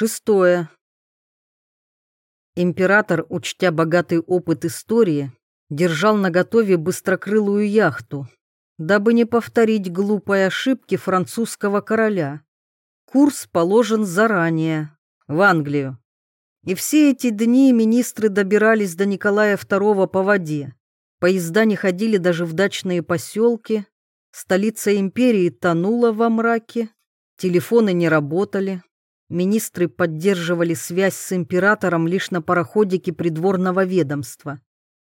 Шестое. Император, учтя богатый опыт истории, держал наготове быстрокрылую яхту, дабы не повторить глупой ошибки французского короля. Курс положен заранее, в Англию. И все эти дни министры добирались до Николая II по воде. Поезда не ходили даже в дачные поселки, столица империи тонула во мраке, телефоны не работали, министры поддерживали связь с императором лишь на пароходике придворного ведомства.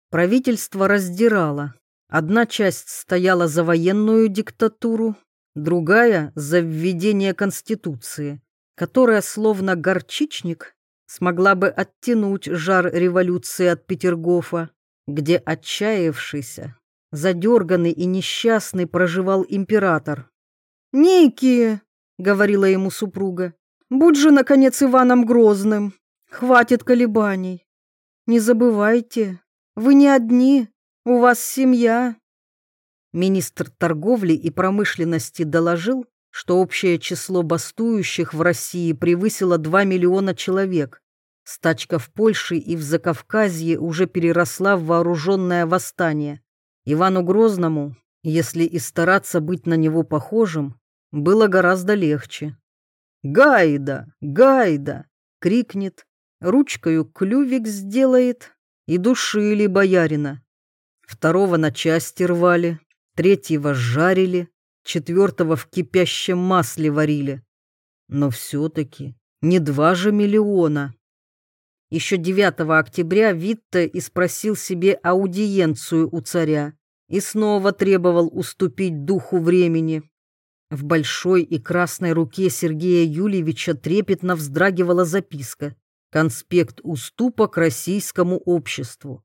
Правительство раздирало. Одна часть стояла за военную диктатуру, другая — за введение Конституции, которая, словно горчичник, смогла бы оттянуть жар революции от Петергофа, где отчаявшийся, задерганный и несчастный проживал император. «Ники!» — говорила ему супруга. Будь же, наконец, Иваном Грозным. Хватит колебаний. Не забывайте, вы не одни, у вас семья. Министр торговли и промышленности доложил, что общее число бастующих в России превысило 2 миллиона человек. Стачка в Польше и в Закавказье уже переросла в вооруженное восстание. Ивану Грозному, если и стараться быть на него похожим, было гораздо легче. «Гайда! Гайда!» — крикнет, ручкою клювик сделает и душили боярина. Второго на части рвали, третьего жарили, четвертого в кипящем масле варили. Но все-таки не два же миллиона. Еще 9 октября Витте и спросил себе аудиенцию у царя и снова требовал уступить духу времени. В большой и красной руке Сергея Юльевича трепетно вздрагивала записка «Конспект уступок российскому обществу».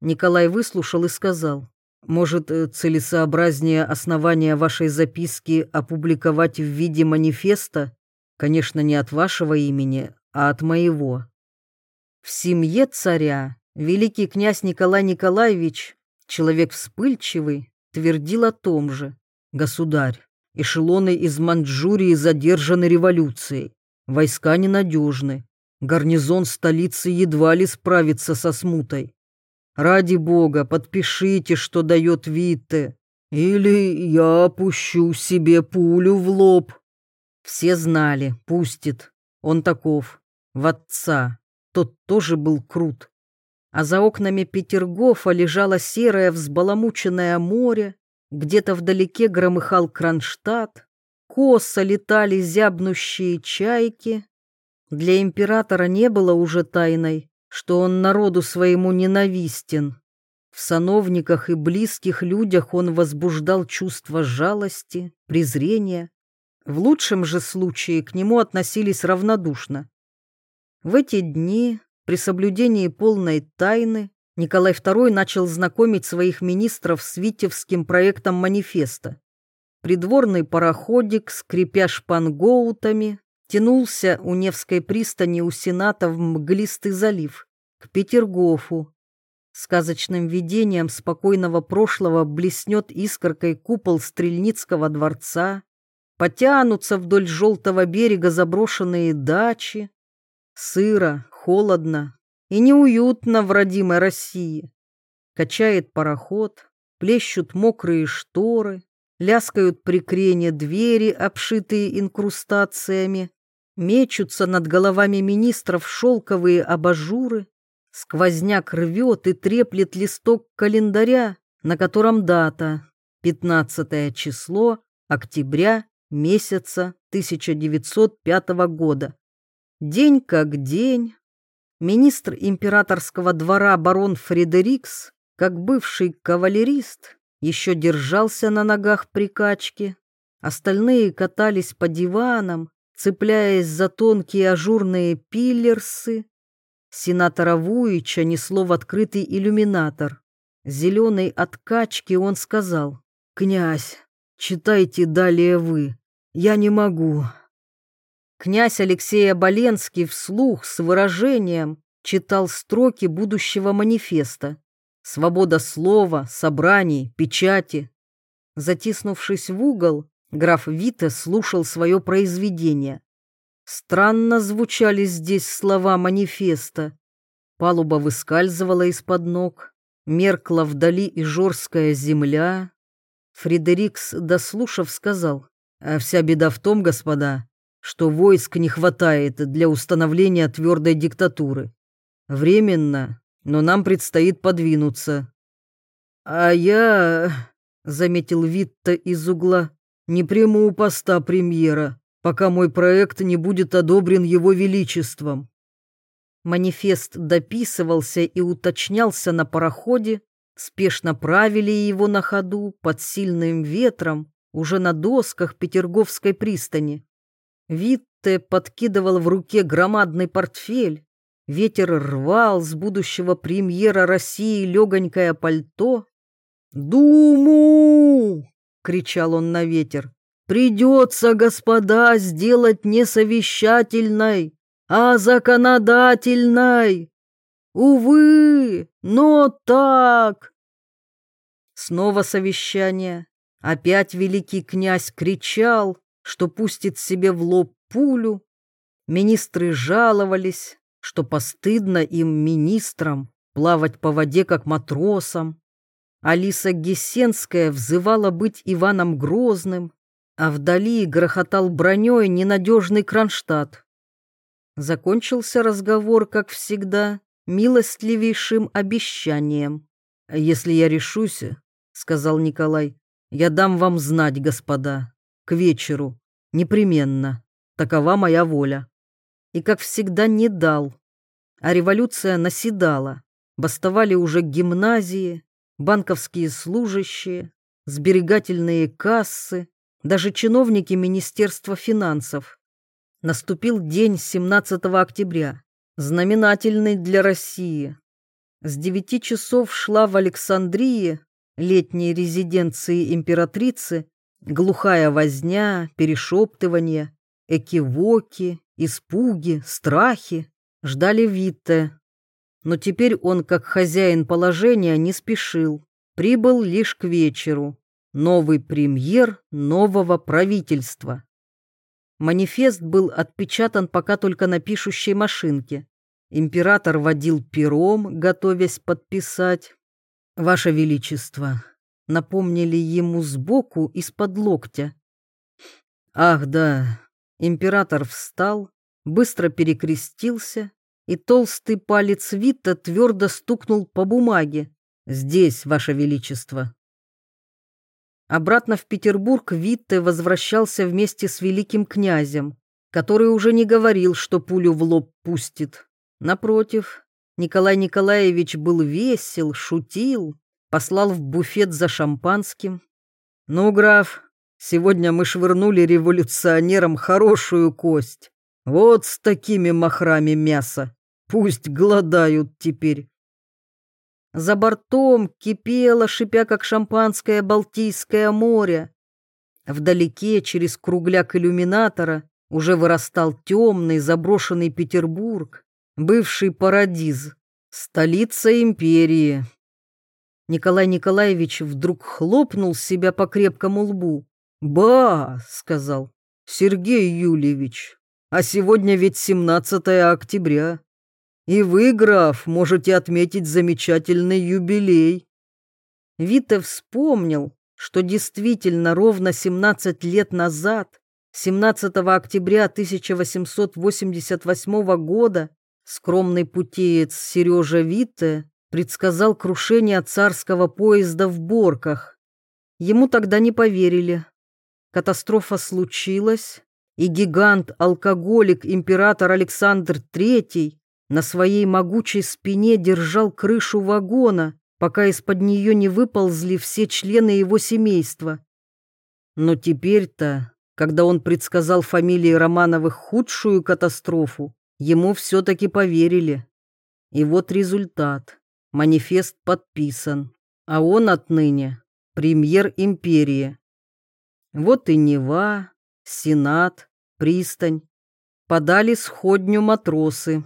Николай выслушал и сказал, «Может, э, целесообразнее основания вашей записки опубликовать в виде манифеста? Конечно, не от вашего имени, а от моего». В семье царя великий князь Николай Николаевич, человек вспыльчивый, твердил о том же. «Государь, Эшелоны из Маньчжурии задержаны революцией. Войска ненадежны. Гарнизон столицы едва ли справится со смутой. Ради бога, подпишите, что дает Витте, или я опущу себе пулю в лоб. Все знали, пустит. Он таков. В отца. Тот тоже был крут. А за окнами Петергофа лежало серое взбаламученное море, где-то вдалеке громыхал Кронштадт, косо летали зябнущие чайки. Для императора не было уже тайной, что он народу своему ненавистен. В сановниках и близких людях он возбуждал чувство жалости, презрения. В лучшем же случае к нему относились равнодушно. В эти дни, при соблюдении полной тайны, Николай II начал знакомить своих министров с Витебским проектом манифеста. Придворный пароходик, скрипя шпангоутами, тянулся у Невской пристани у Сената в мглистый залив, к Петергофу. Сказочным видением спокойного прошлого блеснет искоркой купол Стрельницкого дворца, потянутся вдоль желтого берега заброшенные дачи. Сыро, холодно, и неуютно в родимой России. Качает пароход, плещут мокрые шторы, ляскают при крене двери, обшитые инкрустациями, мечутся над головами министров шелковые абажуры, сквозняк рвет и треплет листок календаря, на котором дата 15 число октября месяца 1905 года. День как день, Министр императорского двора барон Фредерикс, как бывший кавалерист, еще держался на ногах при качке. Остальные катались по диванам, цепляясь за тонкие ажурные пиллерсы. Сенатора Вуича несло в открытый иллюминатор. Зеленый от качки он сказал, «Князь, читайте далее вы, я не могу». Князь Алексей Оболенский вслух с выражением читал строки будущего манифеста. Свобода слова, собраний, печати. Затиснувшись в угол, граф Вита слушал свое произведение. Странно звучали здесь слова манифеста. Палуба выскальзывала из-под ног, меркла вдали и жорская земля. Фредерикс, дослушав, сказал, «А вся беда в том, господа, что войск не хватает для установления твердой диктатуры. Временно, но нам предстоит подвинуться». «А я...» — заметил Витта из угла. «Не приму у поста премьера, пока мой проект не будет одобрен его величеством». Манифест дописывался и уточнялся на пароходе, спешно правили его на ходу под сильным ветром уже на досках Петерговской пристани. Витте подкидывал в руке громадный портфель, ветер рвал с будущего премьера России легонькое пальто, «Думу!» — кричал он на ветер. «Придется, господа, сделать не совещательной, а законодательной! Увы, но так!» Снова совещание. Опять великий князь кричал, что пустит себе в лоб пулю. Министры жаловались, что постыдно им, министрам, плавать по воде, как матросам. Алиса Гессенская взывала быть Иваном Грозным, а вдали грохотал броней ненадежный Кронштадт. Закончился разговор, как всегда, милостливейшим обещанием. «Если я решусь, — сказал Николай, — я дам вам знать, господа, к вечеру, непременно, такова моя воля». И, как всегда, не дал. А революция наседала, бастовали уже гимназии, банковские служащие, сберегательные кассы, даже чиновники Министерства финансов. Наступил день 17 октября, знаменательный для России. С девяти часов шла в Александрии, летней резиденции императрицы, глухая возня, перешептывание, экивоки, испуги, страхи, ждали Витте, но теперь он, как хозяин положения, не спешил. Прибыл лишь к вечеру. Новый премьер нового правительства. Манифест был отпечатан пока только на пишущей машинке. Император водил пером, готовясь подписать. «Ваше Величество», — напомнили ему сбоку из-под локтя. «Ах, да». Император встал, быстро перекрестился и толстый палец Вита твердо стукнул по бумаге. «Здесь, Ваше Величество». Обратно в Петербург Витте возвращался вместе с великим князем, который уже не говорил, что пулю в лоб пустит. Напротив, Николай Николаевич был весел, шутил, послал в буфет за шампанским. «Ну, граф, сегодня мы швырнули революционерам хорошую кость. Вот с такими махрами мяса. Пусть голодают теперь. За бортом кипело, шипя, как шампанское Балтийское море. Вдалеке, через кругляк иллюминатора, уже вырастал темный заброшенный Петербург, бывший Парадиз, столица империи. Николай Николаевич вдруг хлопнул себя по крепкому лбу. «Ба!» — сказал. «Сергей Юльевич, а сегодня ведь 17 октября. И вы, граф, можете отметить замечательный юбилей. Вита вспомнил, что действительно ровно 17 лет назад, 17 октября 1888 года, скромный путеец Сережа Витте предсказал крушение царского поезда в Борках. Ему тогда не поверили. Катастрофа случилась, и гигант-алкоголик император Александр III на своей могучей спине держал крышу вагона, пока из-под нее не выползли все члены его семейства. Но теперь-то, когда он предсказал фамилии Романовых худшую катастрофу, ему все-таки поверили. И вот результат. Манифест подписан, а он отныне премьер империи. Вот и Нева, Сенат, пристань. Подали сходню матросы,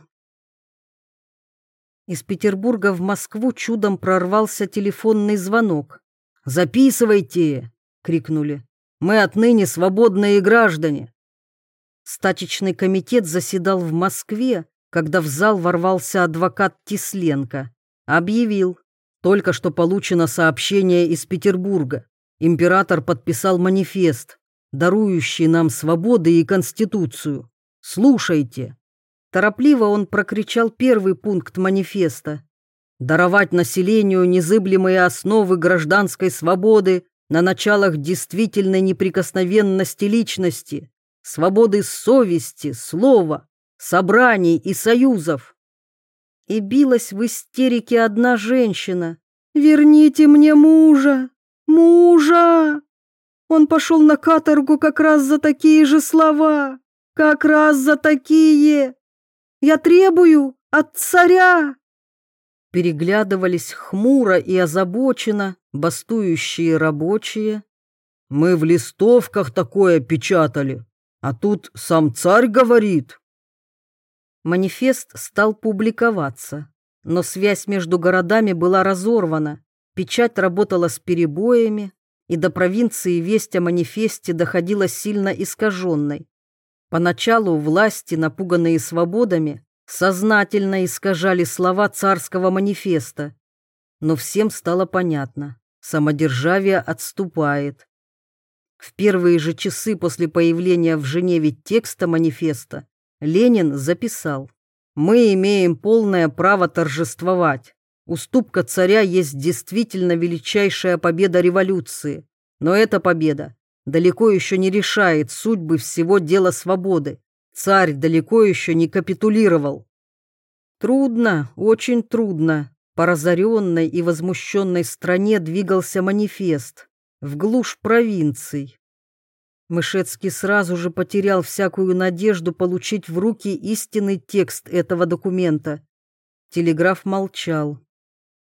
из Петербурга в Москву чудом прорвался телефонный звонок. «Записывайте!» — крикнули. «Мы отныне свободные граждане!» Стачечный комитет заседал в Москве, когда в зал ворвался адвокат Тисленко. Объявил. Только что получено сообщение из Петербурга. Император подписал манифест, дарующий нам свободы и Конституцию. Слушайте. Торопливо он прокричал первый пункт манифеста. Даровать населению незыблемые основы гражданской свободы на началах действительной неприкосновенности личности, свободы совести, слова, собраний и союзов. И билась в истерике одна женщина. «Верните мне мужа! Мужа!» Он пошел на каторгу как раз за такие же слова. Как раз за такие. Я требую от царя. Переглядывались хмуро и озабоченно бастующие рабочие. Мы в листовках такое печатали, а тут сам царь говорит. Манифест стал публиковаться, но связь между городами была разорвана. Печать работала с перебоями, и до провинции весть о манифесте доходила сильно искаженной. Поначалу власти, напуганные свободами, сознательно искажали слова царского манифеста. Но всем стало понятно, самодержавие отступает. В первые же часы после появления в Женеве текста манифеста Ленин записал «Мы имеем полное право торжествовать. Уступка царя есть действительно величайшая победа революции, но эта победа далеко еще не решает судьбы всего дела свободы. Царь далеко еще не капитулировал. Трудно, очень трудно. По разоренной и возмущенной стране двигался манифест в глушь провинций. Мышецкий сразу же потерял всякую надежду получить в руки истинный текст этого документа. Телеграф молчал.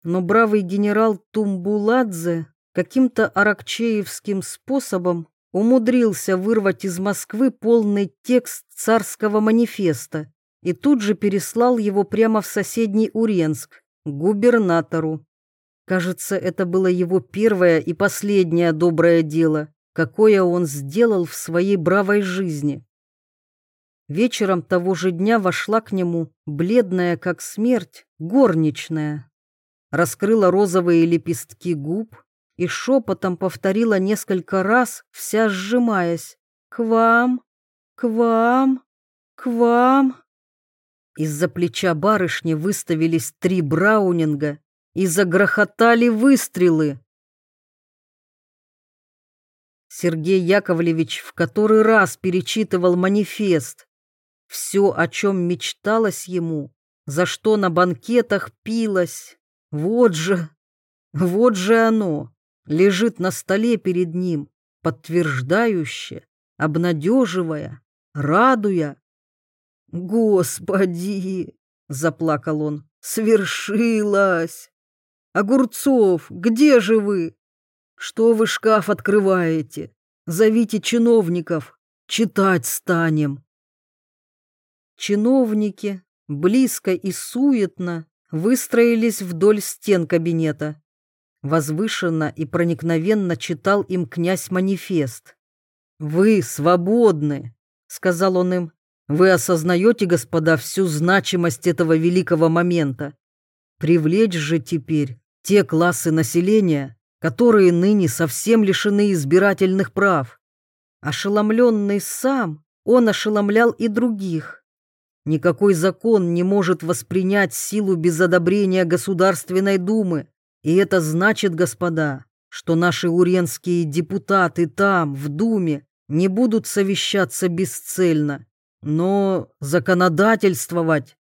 Но бравый генерал Тумбуладзе каким-то аракчеевским способом умудрился вырвать из Москвы полный текст царского манифеста и тут же переслал его прямо в соседний Уренск, губернатору. Кажется, это было его первое и последнее доброе дело, какое он сделал в своей бравой жизни. Вечером того же дня вошла к нему, бледная как смерть, горничная. Раскрыла розовые лепестки губ, и шепотом повторила несколько раз, вся сжимаясь. «К вам! К вам! К вам!» Из-за плеча барышни выставились три браунинга и загрохотали выстрелы. Сергей Яковлевич в который раз перечитывал манифест. Все, о чем мечталось ему, за что на банкетах пилось. Вот же, вот же оно лежит на столе перед ним, подтверждающе, обнадеживая, радуя. «Господи!» — заплакал он. «Свершилось! Огурцов, где же вы? Что вы шкаф открываете? Зовите чиновников, читать станем!» Чиновники, близко и суетно, выстроились вдоль стен кабинета. Возвышенно и проникновенно читал им князь манифест. «Вы свободны», — сказал он им. «Вы осознаете, господа, всю значимость этого великого момента. Привлечь же теперь те классы населения, которые ныне совсем лишены избирательных прав. Ошеломленный сам, он ошеломлял и других. Никакой закон не может воспринять силу без одобрения Государственной Думы, и это значит, господа, что наши уренские депутаты там, в Думе, не будут совещаться бесцельно, но законодательствовать.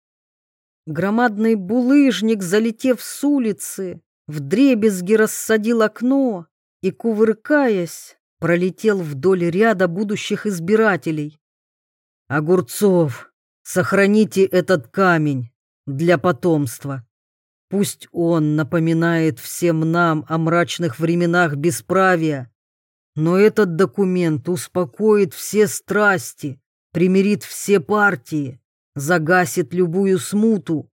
Громадный булыжник, залетев с улицы, вдребезги рассадил окно и, кувыркаясь, пролетел вдоль ряда будущих избирателей. «Огурцов, сохраните этот камень для потомства». Пусть он напоминает всем нам о мрачных временах бесправия, но этот документ успокоит все страсти, примирит все партии, загасит любую смуту.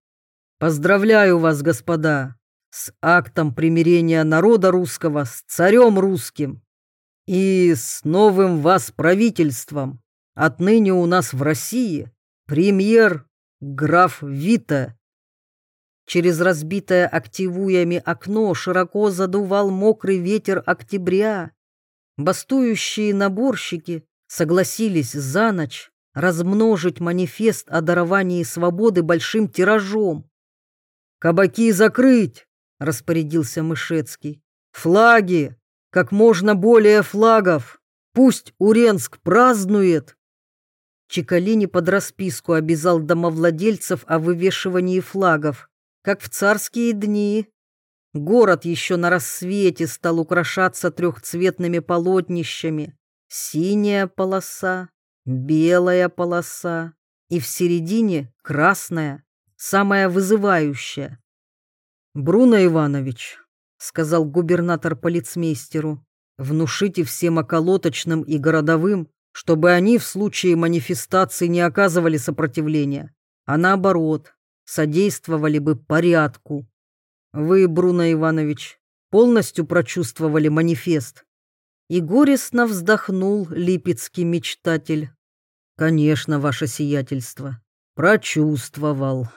Поздравляю вас, господа, с актом примирения народа русского с царем русским и с новым вас правительством, Отныне у нас в России премьер граф Вита. Через разбитое активуями окно широко задувал мокрый ветер октября. Бастующие наборщики согласились за ночь размножить манифест о даровании свободы большим тиражом. «Кабаки закрыть!» — распорядился Мышецкий. «Флаги! Как можно более флагов! Пусть Уренск празднует!» Чекалини под расписку обязал домовладельцев о вывешивании флагов, как в царские дни. Город еще на рассвете стал украшаться трехцветными полотнищами. Синяя полоса, белая полоса и в середине красная, самая вызывающая. «Бруно Иванович», — сказал губернатор полицмейстеру, — «внушите всем околоточным и городовым, чтобы они в случае манифестации не оказывали сопротивления, а наоборот, содействовали бы порядку. Вы, Бруно Иванович, полностью прочувствовали манифест?» И горестно вздохнул липецкий мечтатель. «Конечно, ваше сиятельство. Прочувствовал.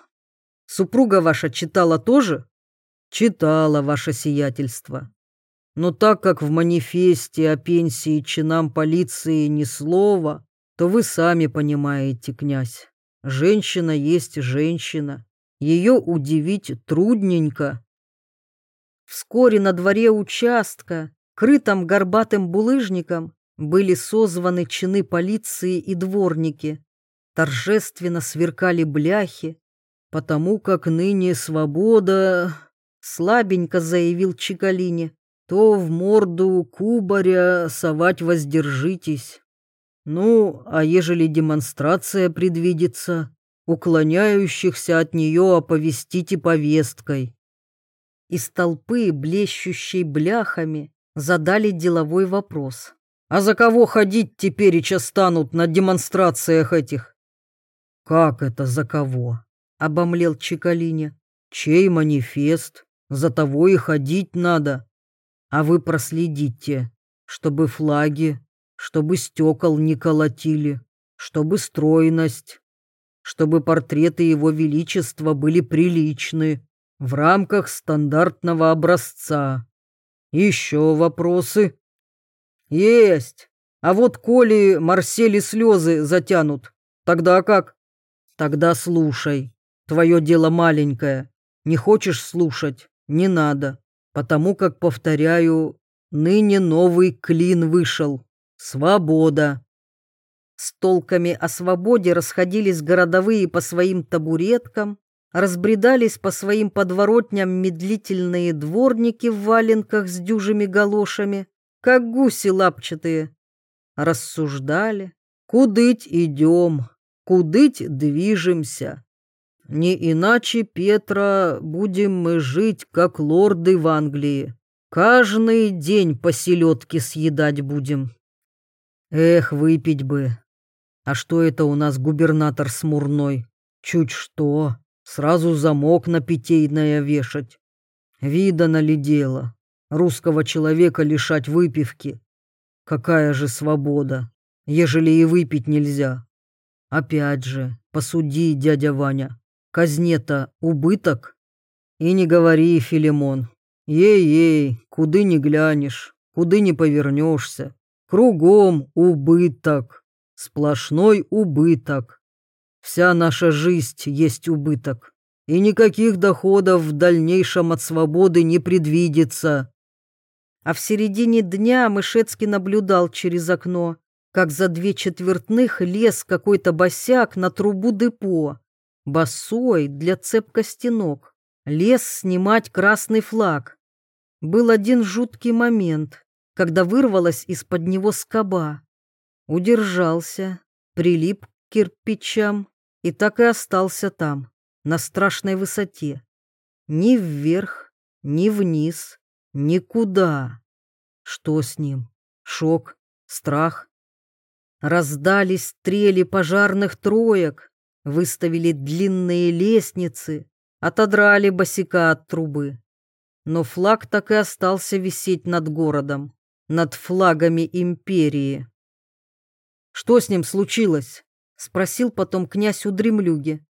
Супруга ваша читала тоже?» «Читала, ваше сиятельство. Но так как в манифесте о пенсии чинам полиции ни слова, то вы сами понимаете, князь, женщина есть женщина. Ее удивить трудненько». Вскоре на дворе участка крытом горбатым булыжником, были созваны чины полиции и дворники. Торжественно сверкали бляхи, потому как ныне свобода, слабенько заявил Чекалине, то в морду кубаря совать воздержитесь. Ну, а ежели демонстрация предвидится, уклоняющихся от нее оповестите повесткой. Из толпы, блещущей бляхами, задали деловой вопрос. «А за кого ходить теперь и станут на демонстрациях этих?» «Как это за кого?» — обомлел Чекалине. «Чей манифест? За того и ходить надо. А вы проследите, чтобы флаги, чтобы стекол не колотили, чтобы стройность, чтобы портреты его величества были приличны, в рамках стандартного образца. Еще вопросы? Есть. А вот коли Марсели слезы затянут, тогда как? Тогда слушай. Твое дело маленькое. Не хочешь слушать? Не надо. Потому как, повторяю, ныне новый клин вышел. Свобода. С толками о свободе расходились городовые по своим табуреткам, разбредались по своим подворотням медлительные дворники в валенках с дюжими галошами, как гуси лапчатые. Рассуждали, кудыть идем, кудыть движемся. Не иначе, Петра, будем мы жить, как лорды в Англии. Каждый день по селедке съедать будем. Эх, выпить бы. А что это у нас губернатор смурной? Чуть что, Сразу замок на питейное вешать. Видано ли дело? Русского человека лишать выпивки. Какая же свобода, ежели и выпить нельзя? Опять же, посуди, дядя Ваня, казне-то убыток? И не говори, Филимон, ей-ей, куды не глянешь, куды не повернешься, кругом убыток, сплошной убыток. Вся наша жизнь есть убыток, и никаких доходов в дальнейшем от свободы не предвидится. А в середине дня Мышецкий наблюдал через окно, как за две четвертных лез какой-то босяк на трубу депо, босой для цепкости ног, лез снимать красный флаг. Был один жуткий момент, когда вырвалась из-под него скоба. Удержался, прилип к кирпичам, и так и остался там, на страшной высоте. Ни вверх, ни вниз, никуда. Что с ним? Шок, страх. Раздались стрели пожарных троек, выставили длинные лестницы, отодрали босика от трубы. Но флаг так и остался висеть над городом, над флагами империи. Что с ним случилось? Спросил потом князь у дремлюги.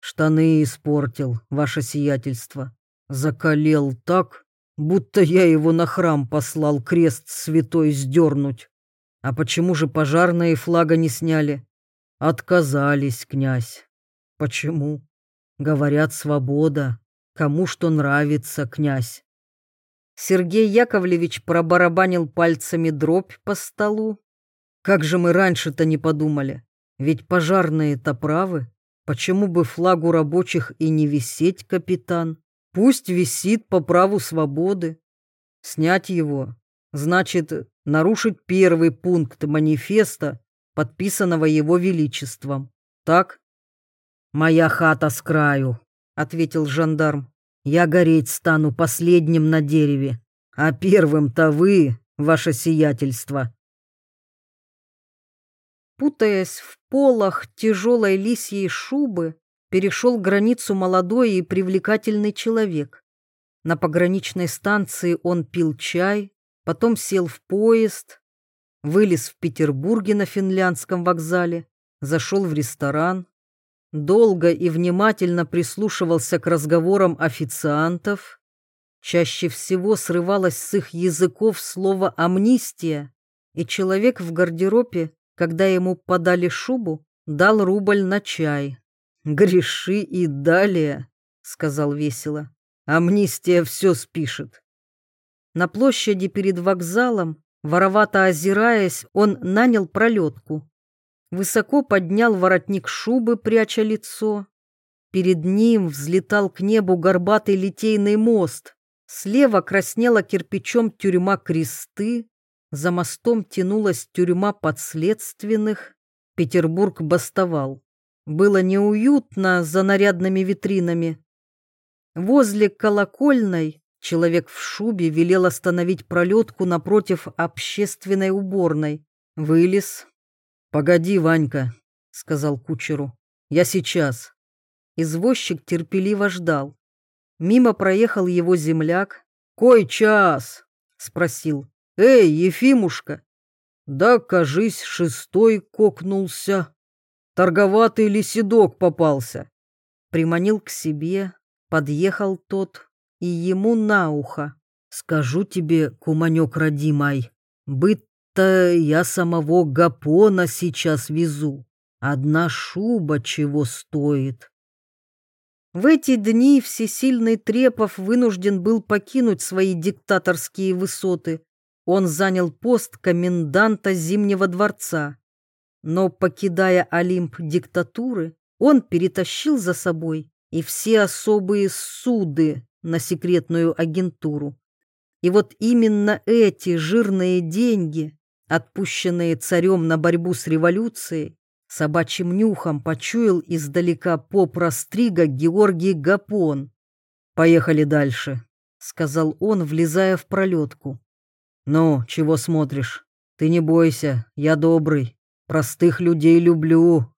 Штаны испортил, ваше сиятельство. Закалел так, будто я его на храм послал крест святой сдернуть. А почему же пожарные флага не сняли? Отказались, князь. Почему? Говорят, свобода. Кому что нравится, князь. Сергей Яковлевич пробарабанил пальцами дробь по столу. Как же мы раньше-то не подумали? Ведь пожарные-то правы. Почему бы флагу рабочих и не висеть, капитан? Пусть висит по праву свободы. Снять его значит нарушить первый пункт манифеста, подписанного его величеством. Так? «Моя хата с краю», — ответил жандарм. «Я гореть стану последним на дереве, а первым-то вы, ваше сиятельство». Путаясь в полах тяжелой лисьей шубы, перешел границу молодой и привлекательный человек. На пограничной станции он пил чай, потом сел в поезд, вылез в Петербурге на финляндском вокзале, зашел в ресторан, долго и внимательно прислушивался к разговорам официантов. Чаще всего срывалось с их языков слово «амнистия», и человек в гардеробе, когда ему подали шубу, дал рубль на чай. «Греши и далее», — сказал весело. «Амнистия все спишет». На площади перед вокзалом, воровато озираясь, он нанял пролетку высоко поднял воротник шубы, пряча лицо. Перед ним взлетал к небу горбатый литейный мост. Слева краснела кирпичом тюрьма кресты, за мостом тянулась тюрьма подследственных. Петербург бастовал. Было неуютно за нарядными витринами. Возле колокольной человек в шубе велел остановить пролетку напротив общественной уборной. Вылез, «Погоди, Ванька», — сказал кучеру, — «я сейчас». Извозчик терпеливо ждал. Мимо проехал его земляк. «Кой час?» — спросил. «Эй, Ефимушка!» «Да, кажись, шестой кокнулся. Торговатый лиседок попался». Приманил к себе, подъехал тот, и ему на ухо. «Скажу тебе, куманек родимай, быт это я самого Гапона сейчас везу. Одна шуба чего стоит. В эти дни всесильный Трепов вынужден был покинуть свои диктаторские высоты. Он занял пост коменданта Зимнего дворца. Но, покидая Олимп диктатуры, он перетащил за собой и все особые суды на секретную агентуру. И вот именно эти жирные деньги отпущенные царем на борьбу с революцией, собачьим нюхом почуял издалека поп Растрига Георгий Гапон. «Поехали дальше», — сказал он, влезая в пролетку. «Ну, чего смотришь? Ты не бойся, я добрый, простых людей люблю».